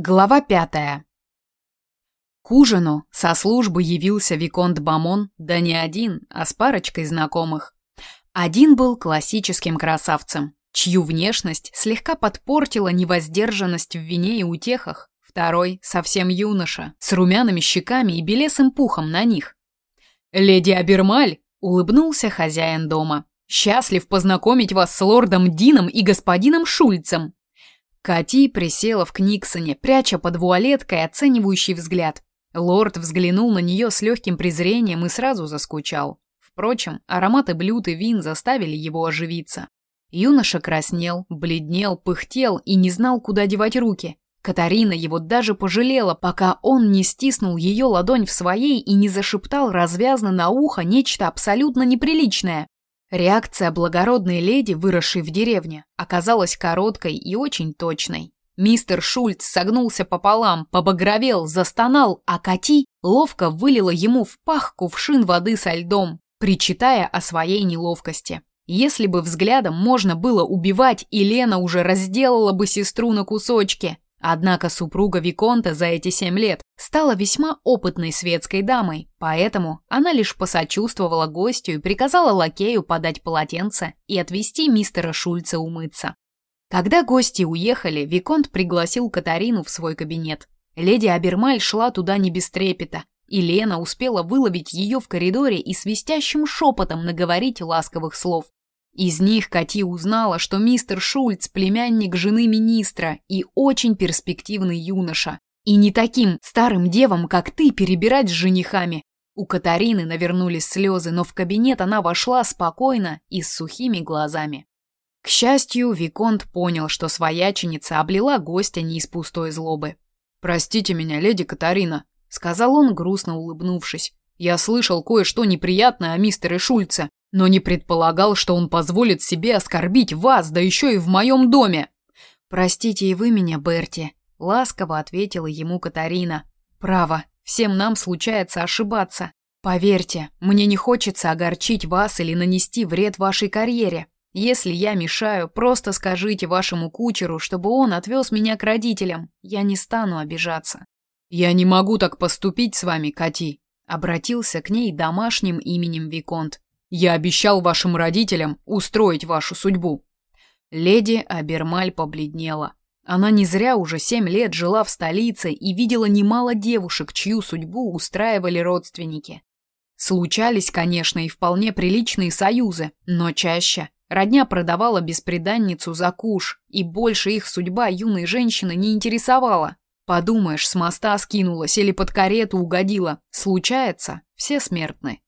Глава пятая. К ужину со службы явился Виконт Бамон, да не один, а с парочкой знакомых. Один был классическим красавцем, чью внешность слегка подпортила невоздержанность в вине и утехах. Второй — совсем юноша, с румяными щеками и белесым пухом на них. «Леди Абермаль!» — улыбнулся хозяин дома. «Счастлив познакомить вас с лордом Дином и господином Шульцем!» Кати присела в Книксоне, пряча под вуалеткой оценивающий взгляд. Лорд взглянул на нее с легким презрением и сразу заскучал. Впрочем, ароматы блюд и вин заставили его оживиться. Юноша краснел, бледнел, пыхтел и не знал, куда девать руки. Катарина его даже пожалела, пока он не стиснул ее ладонь в своей и не зашептал развязно на ухо нечто абсолютно неприличное. Реакция благородной леди, выросшей в деревне, оказалась короткой и очень точной. Мистер Шульц согнулся пополам, побагровел, застонал, а Кати ловко вылила ему в пах кувшин воды со льдом, причитая о своей неловкости. Если бы взглядом можно было убивать, Елена уже разделала бы сестру на кусочки. Однако супруга Виконта за эти семь лет стала весьма опытной светской дамой, поэтому она лишь посочувствовала гостю и приказала лакею подать полотенце и отвезти мистера Шульца умыться. Когда гости уехали, Виконт пригласил Катарину в свой кабинет. Леди Абермаль шла туда не без трепета, и Лена успела выловить ее в коридоре и свистящим шепотом наговорить ласковых слов. Из них Кати узнала, что мистер Шульц – племянник жены министра и очень перспективный юноша. И не таким старым девам, как ты, перебирать с женихами. У Катарины навернулись слезы, но в кабинет она вошла спокойно и с сухими глазами. К счастью, Виконт понял, что свояченица облила гостя не из пустой злобы. «Простите меня, леди Катарина», — сказал он, грустно улыбнувшись. «Я слышал кое-что неприятное о мистере Шульце но не предполагал, что он позволит себе оскорбить вас, да еще и в моем доме. Простите и вы меня, Берти, ласково ответила ему Катарина. Право, всем нам случается ошибаться. Поверьте, мне не хочется огорчить вас или нанести вред вашей карьере. Если я мешаю, просто скажите вашему кучеру, чтобы он отвез меня к родителям. Я не стану обижаться. Я не могу так поступить с вами, Кати, обратился к ней домашним именем виконт. Я обещал вашим родителям устроить вашу судьбу. Леди Абермаль побледнела. Она не зря уже семь лет жила в столице и видела немало девушек, чью судьбу устраивали родственники. Случались, конечно, и вполне приличные союзы, но чаще родня продавала бесприданницу за куш, и больше их судьба юной женщины не интересовала. Подумаешь, с моста скинулась или под карету угодила. Случается, все смертны.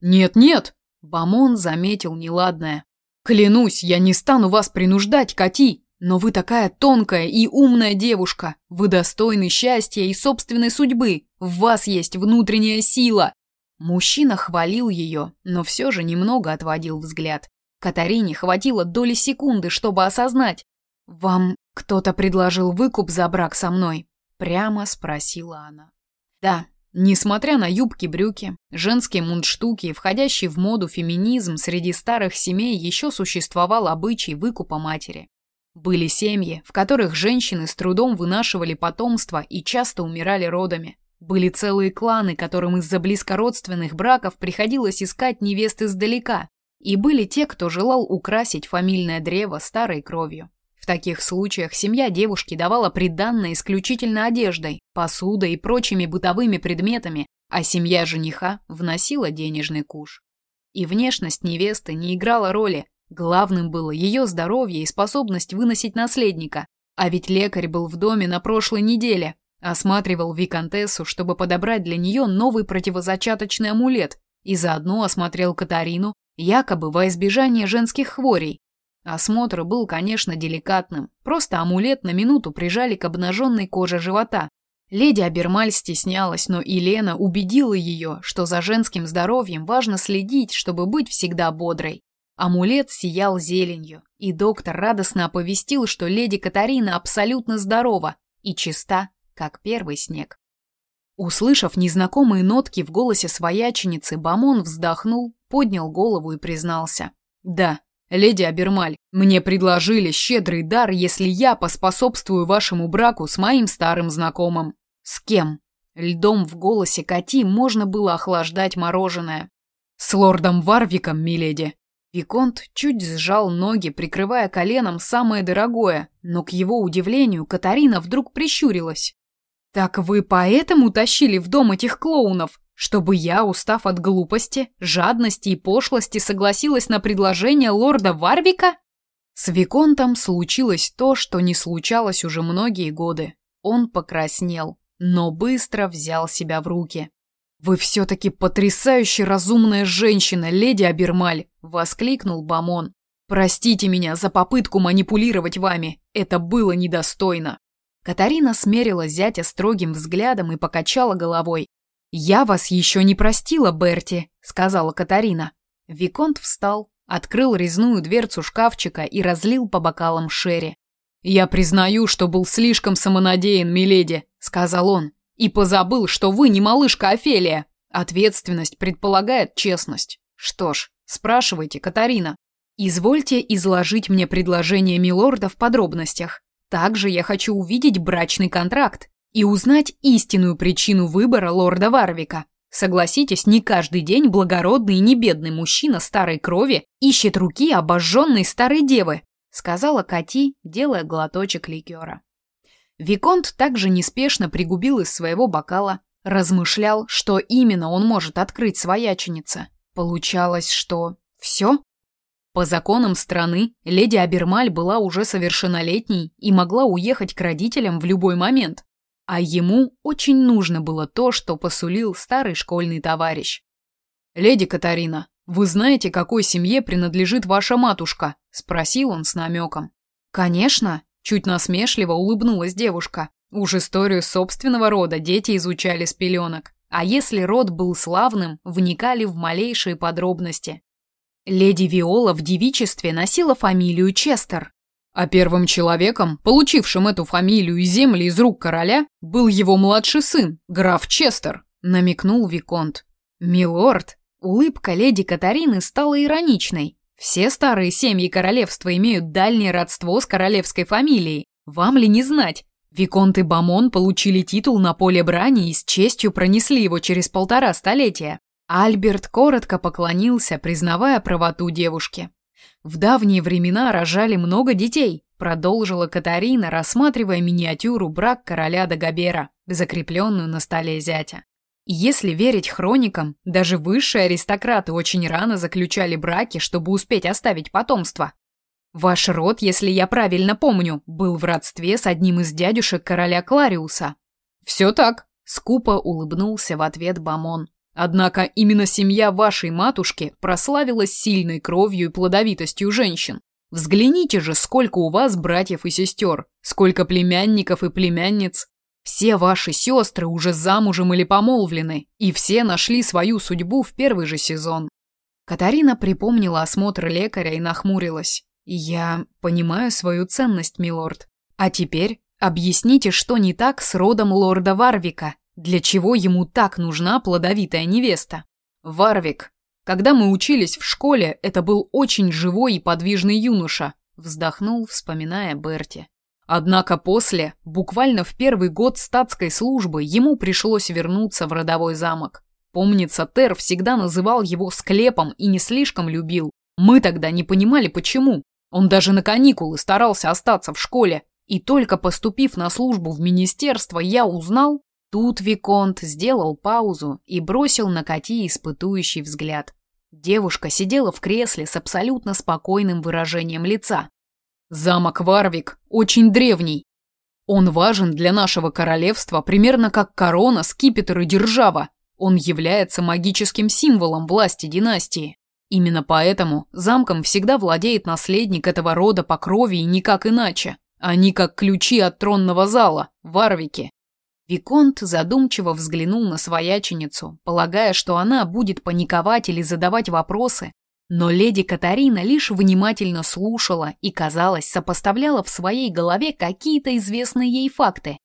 «Нет-нет!» Бамон заметил неладное. «Клянусь, я не стану вас принуждать, Кати, но вы такая тонкая и умная девушка. Вы достойны счастья и собственной судьбы. В вас есть внутренняя сила». Мужчина хвалил ее, но все же немного отводил взгляд. Катарине хватило доли секунды, чтобы осознать. «Вам кто-то предложил выкуп за брак со мной?» Прямо спросила она. «Да, Несмотря на юбки-брюки, женские мундштуки и входящий в моду феминизм, среди старых семей еще существовал обычай выкупа матери. Были семьи, в которых женщины с трудом вынашивали потомство и часто умирали родами. Были целые кланы, которым из-за близкородственных браков приходилось искать невест издалека. И были те, кто желал украсить фамильное древо старой кровью. В таких случаях семья девушки давала приданное исключительно одеждой, посудой и прочими бытовыми предметами, а семья жениха вносила денежный куш. И внешность невесты не играла роли, главным было ее здоровье и способность выносить наследника. А ведь лекарь был в доме на прошлой неделе, осматривал виконтессу, чтобы подобрать для нее новый противозачаточный амулет, и заодно осмотрел Катарину, якобы во избежание женских хворей, Осмотр был, конечно, деликатным. Просто амулет на минуту прижали к обнаженной коже живота. Леди Абермаль стеснялась, но Елена убедила ее, что за женским здоровьем важно следить, чтобы быть всегда бодрой. Амулет сиял зеленью, и доктор радостно оповестил, что леди Катарина абсолютно здорова и чиста, как первый снег. Услышав незнакомые нотки в голосе свояченицы, Бамон вздохнул, поднял голову и признался. «Да, Леди Абермаль, мне предложили щедрый дар, если я поспособствую вашему браку с моим старым знакомым. С кем? Льдом в голосе Кати можно было охлаждать мороженое. С лордом Варвиком, миледи. Виконт чуть сжал ноги, прикрывая коленом самое дорогое, но к его удивлению Катарина вдруг прищурилась. «Так вы поэтому тащили в дом этих клоунов? Чтобы я, устав от глупости, жадности и пошлости, согласилась на предложение лорда Варвика? С Виконтом случилось то, что не случалось уже многие годы. Он покраснел, но быстро взял себя в руки. «Вы все-таки потрясающе разумная женщина, леди Абермаль!» — воскликнул Бамон. «Простите меня за попытку манипулировать вами. Это было недостойно». Катарина смерила зятя строгим взглядом и покачала головой. «Я вас еще не простила, Берти», — сказала Катарина. Виконт встал, открыл резную дверцу шкафчика и разлил по бокалам Шерри. «Я признаю, что был слишком самонадеян, миледи», — сказал он, «и позабыл, что вы не малышка Офелия. Ответственность предполагает честность. Что ж, спрашивайте, Катарина. Извольте изложить мне предложение милорда в подробностях. Также я хочу увидеть брачный контракт и узнать истинную причину выбора лорда Варвика. Согласитесь, не каждый день благородный и небедный мужчина старой крови ищет руки обожженной старой девы, сказала Кати, делая глоточек ликера. Виконт также неспешно пригубил из своего бокала, размышлял, что именно он может открыть свояченице. Получалось, что все? По законам страны, леди Абермаль была уже совершеннолетней и могла уехать к родителям в любой момент. А ему очень нужно было то, что посулил старый школьный товарищ. «Леди Катарина, вы знаете, какой семье принадлежит ваша матушка?» – спросил он с намеком. «Конечно», – чуть насмешливо улыбнулась девушка. Уж историю собственного рода дети изучали с пеленок. А если род был славным, вникали в малейшие подробности. Леди Виола в девичестве носила фамилию Честер, а первым человеком, получившим эту фамилию и земли из рук короля, был его младший сын, граф Честер, намекнул Виконт. Милорд, улыбка леди Катарины стала ироничной. Все старые семьи королевства имеют дальнее родство с королевской фамилией. Вам ли не знать? Виконт и Бамон получили титул на поле брани и с честью пронесли его через полтора столетия. Альберт коротко поклонился, признавая правоту девушки. В давние времена рожали много детей, продолжила Катарина, рассматривая миниатюру брак короля Дагобера, закрепленную на столе зятя. если верить хроникам, даже высшие аристократы очень рано заключали браки, чтобы успеть оставить потомство. Ваш род, если я правильно помню, был в родстве с одним из дядюшек короля Клариуса. Все так, скупо улыбнулся в ответ Бамон. Однако именно семья вашей матушки прославилась сильной кровью и плодовитостью женщин. Взгляните же, сколько у вас братьев и сестер, сколько племянников и племянниц. Все ваши сестры уже замужем или помолвлены, и все нашли свою судьбу в первый же сезон. Катарина припомнила осмотр лекаря и нахмурилась. «Я понимаю свою ценность, милорд. А теперь объясните, что не так с родом лорда Варвика, для чего ему так нужна плодовитая невеста? Варвик. Когда мы учились в школе, это был очень живой и подвижный юноша, вздохнул, вспоминая Берти. Однако после, буквально в первый год статской службы, ему пришлось вернуться в родовой замок. Помнится, Тер всегда называл его склепом и не слишком любил. Мы тогда не понимали, почему. Он даже на каникулы старался остаться в школе. И только поступив на службу в министерство, я узнал, Тут Виконт сделал паузу и бросил на Кати испытующий взгляд. Девушка сидела в кресле с абсолютно спокойным выражением лица. «Замок Варвик очень древний. Он важен для нашего королевства примерно как корона, скипетр и держава. Он является магическим символом власти династии. Именно поэтому замком всегда владеет наследник этого рода по крови и никак иначе. Они как ключи от тронного зала, Варвики. Виконт задумчиво взглянул на свояченицу, полагая, что она будет паниковать или задавать вопросы, но леди Катарина лишь внимательно слушала и, казалось, сопоставляла в своей голове какие-то известные ей факты.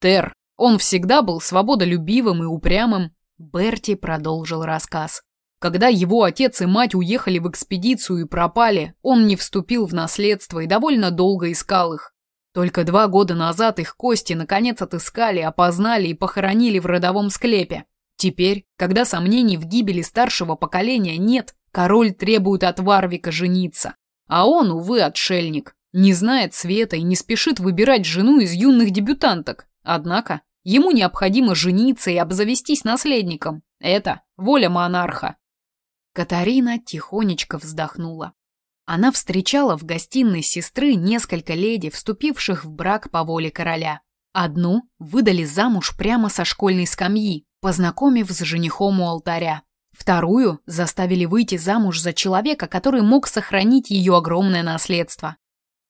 «Тер, он всегда был свободолюбивым и упрямым», — Берти продолжил рассказ. Когда его отец и мать уехали в экспедицию и пропали, он не вступил в наследство и довольно долго искал их. Только два года назад их кости наконец отыскали, опознали и похоронили в родовом склепе. Теперь, когда сомнений в гибели старшего поколения нет, король требует от Варвика жениться. А он, увы, отшельник, не знает света и не спешит выбирать жену из юных дебютанток. Однако, ему необходимо жениться и обзавестись наследником. Это воля монарха. Катарина тихонечко вздохнула. Она встречала в гостиной сестры несколько леди, вступивших в брак по воле короля. Одну выдали замуж прямо со школьной скамьи, познакомив с женихом у алтаря. Вторую заставили выйти замуж за человека, который мог сохранить ее огромное наследство.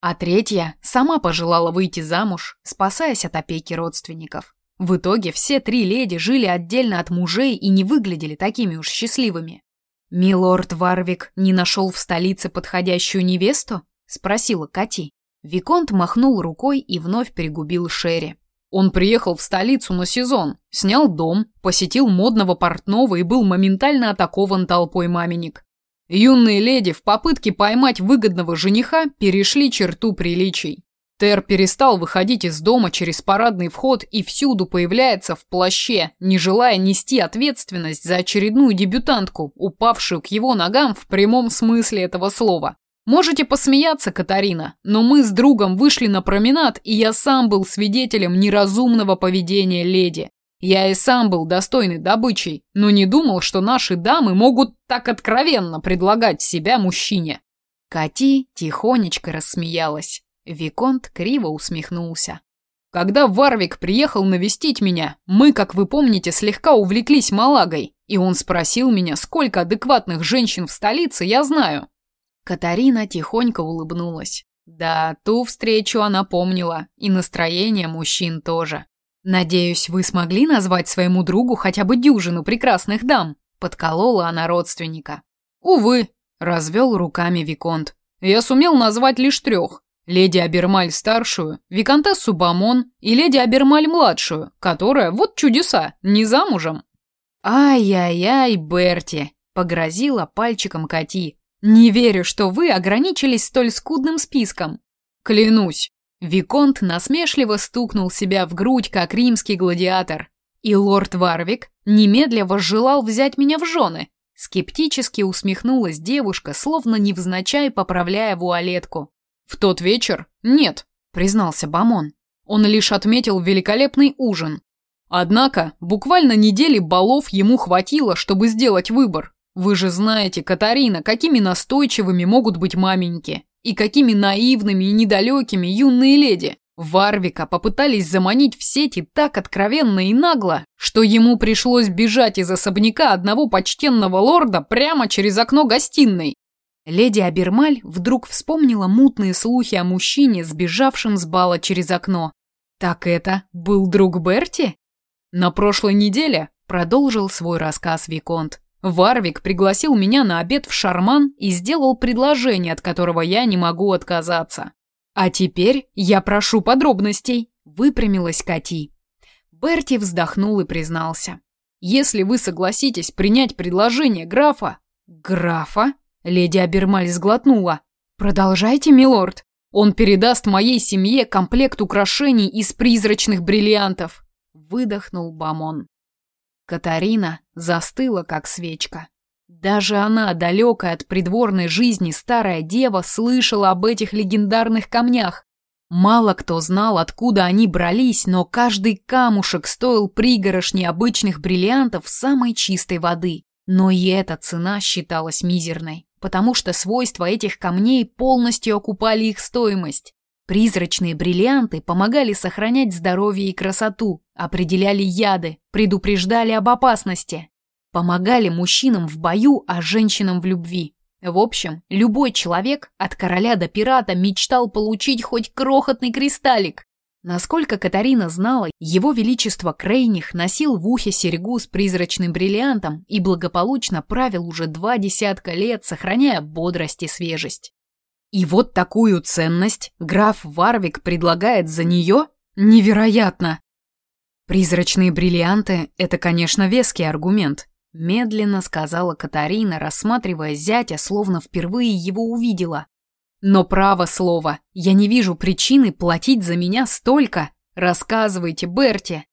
А третья сама пожелала выйти замуж, спасаясь от опеки родственников. В итоге все три леди жили отдельно от мужей и не выглядели такими уж счастливыми. «Милорд Варвик не нашел в столице подходящую невесту?» — спросила Кати. Виконт махнул рукой и вновь перегубил Шерри. Он приехал в столицу на сезон, снял дом, посетил модного портного и был моментально атакован толпой маменек. Юные леди в попытке поймать выгодного жениха перешли черту приличий. Тер перестал выходить из дома через парадный вход и всюду появляется в плаще, не желая нести ответственность за очередную дебютантку, упавшую к его ногам в прямом смысле этого слова. Можете посмеяться, Катарина, но мы с другом вышли на променад, и я сам был свидетелем неразумного поведения леди. Я и сам был достойной добычей, но не думал, что наши дамы могут так откровенно предлагать себя мужчине. Кати тихонечко рассмеялась. Виконт криво усмехнулся. Когда Варвик приехал навестить меня, мы, как вы помните, слегка увлеклись Малагой, и он спросил меня, сколько адекватных женщин в столице я знаю. Катарина тихонько улыбнулась. Да, ту встречу она помнила, и настроение мужчин тоже. «Надеюсь, вы смогли назвать своему другу хотя бы дюжину прекрасных дам?» Подколола она родственника. «Увы», — развел руками Виконт. «Я сумел назвать лишь трех леди Абермаль-старшую, виконтессу Бамон и леди Абермаль-младшую, которая, вот чудеса, не замужем. «Ай-яй-яй, Берти!» — погрозила пальчиком Кати. «Не верю, что вы ограничились столь скудным списком». «Клянусь!» Виконт насмешливо стукнул себя в грудь, как римский гладиатор. «И лорд Варвик немедля возжелал взять меня в жены!» Скептически усмехнулась девушка, словно невзначай поправляя вуалетку. «В тот вечер? Нет», — признался Бамон. Он лишь отметил великолепный ужин. Однако, буквально недели балов ему хватило, чтобы сделать выбор. Вы же знаете, Катарина, какими настойчивыми могут быть маменьки. И какими наивными и недалекими юные леди. Варвика попытались заманить в сети так откровенно и нагло, что ему пришлось бежать из особняка одного почтенного лорда прямо через окно гостиной. Леди Абермаль вдруг вспомнила мутные слухи о мужчине, сбежавшем с бала через окно. Так это был друг Берти? На прошлой неделе продолжил свой рассказ Виконт. Варвик пригласил меня на обед в Шарман и сделал предложение, от которого я не могу отказаться. А теперь я прошу подробностей, выпрямилась Кати. Берти вздохнул и признался. Если вы согласитесь принять предложение графа... Графа? Леди Абермаль сглотнула. «Продолжайте, милорд. Он передаст моей семье комплект украшений из призрачных бриллиантов», — выдохнул Бамон. Катарина застыла, как свечка. Даже она, далекая от придворной жизни старая дева, слышала об этих легендарных камнях. Мало кто знал, откуда они брались, но каждый камушек стоил пригорошни обычных бриллиантов самой чистой воды. Но и эта цена считалась мизерной потому что свойства этих камней полностью окупали их стоимость. Призрачные бриллианты помогали сохранять здоровье и красоту, определяли яды, предупреждали об опасности, помогали мужчинам в бою, а женщинам в любви. В общем, любой человек, от короля до пирата, мечтал получить хоть крохотный кристаллик, Насколько Катарина знала, его величество Крейних носил в ухе серьгу с призрачным бриллиантом и благополучно правил уже два десятка лет, сохраняя бодрость и свежесть. И вот такую ценность граф Варвик предлагает за нее? Невероятно! Призрачные бриллианты – это, конечно, веский аргумент. медленно сказала Катарина, рассматривая зятя, словно впервые его увидела. Но право слово, я не вижу причины платить за меня столько. Рассказывайте, Берти.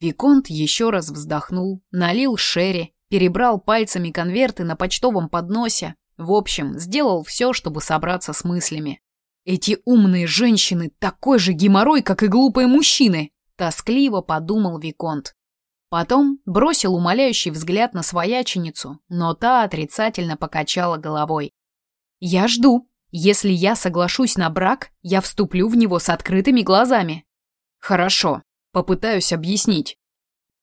Виконт еще раз вздохнул, налил Шерри, перебрал пальцами конверты на почтовом подносе. В общем, сделал все, чтобы собраться с мыслями. Эти умные женщины такой же геморрой, как и глупые мужчины, тоскливо подумал Виконт. Потом бросил умоляющий взгляд на свояченицу, но та отрицательно покачала головой. «Я жду. Если я соглашусь на брак, я вступлю в него с открытыми глазами». «Хорошо. Попытаюсь объяснить.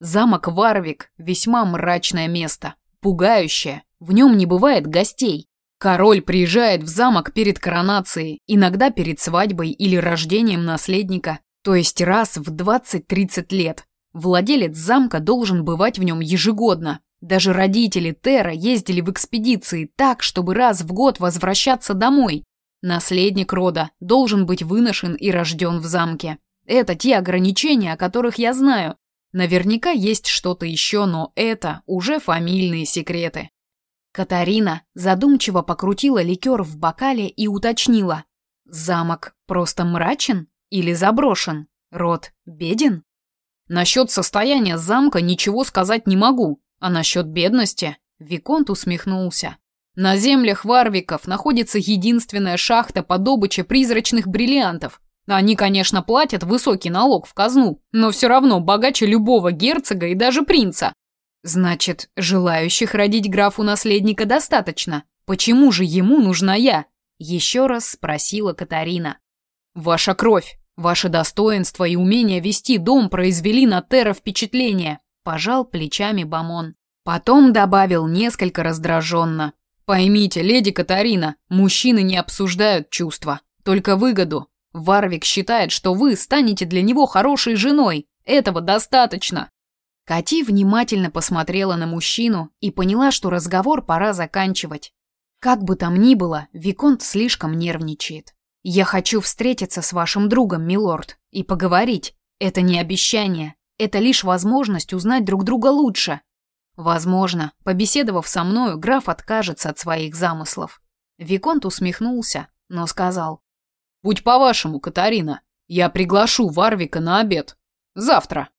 Замок Варвик – весьма мрачное место, пугающее. В нем не бывает гостей. Король приезжает в замок перед коронацией, иногда перед свадьбой или рождением наследника, то есть раз в 20-30 лет. Владелец замка должен бывать в нем ежегодно. Даже родители Тера ездили в экспедиции так, чтобы раз в год возвращаться домой. Наследник рода должен быть выношен и рожден в замке. Это те ограничения, о которых я знаю. Наверняка есть что-то еще, но это уже фамильные секреты. Катарина задумчиво покрутила ликер в бокале и уточнила. Замок просто мрачен или заброшен? Род беден? Насчет состояния замка ничего сказать не могу, а насчет бедности Виконт усмехнулся. На землях Варвиков находится единственная шахта по добыче призрачных бриллиантов. Они, конечно, платят высокий налог в казну, но все равно богаче любого герцога и даже принца. Значит, желающих родить графу наследника достаточно. Почему же ему нужна я? Еще раз спросила Катарина. Ваша кровь, ваше достоинство и умение вести дом произвели на Тера впечатление. Пожал плечами Бамон. Потом добавил несколько раздраженно. Поймите, леди Катарина, мужчины не обсуждают чувства, только выгоду. Варвик считает, что вы станете для него хорошей женой. Этого достаточно. Кати внимательно посмотрела на мужчину и поняла, что разговор пора заканчивать. Как бы там ни было, Виконт слишком нервничает. Я хочу встретиться с вашим другом, милорд, и поговорить. Это не обещание, это лишь возможность узнать друг друга лучше. Возможно, побеседовав со мною, граф откажется от своих замыслов. Виконт усмехнулся, но сказал: Будь по-вашему, Катарина. Я приглашу Варвика на обед. Завтра.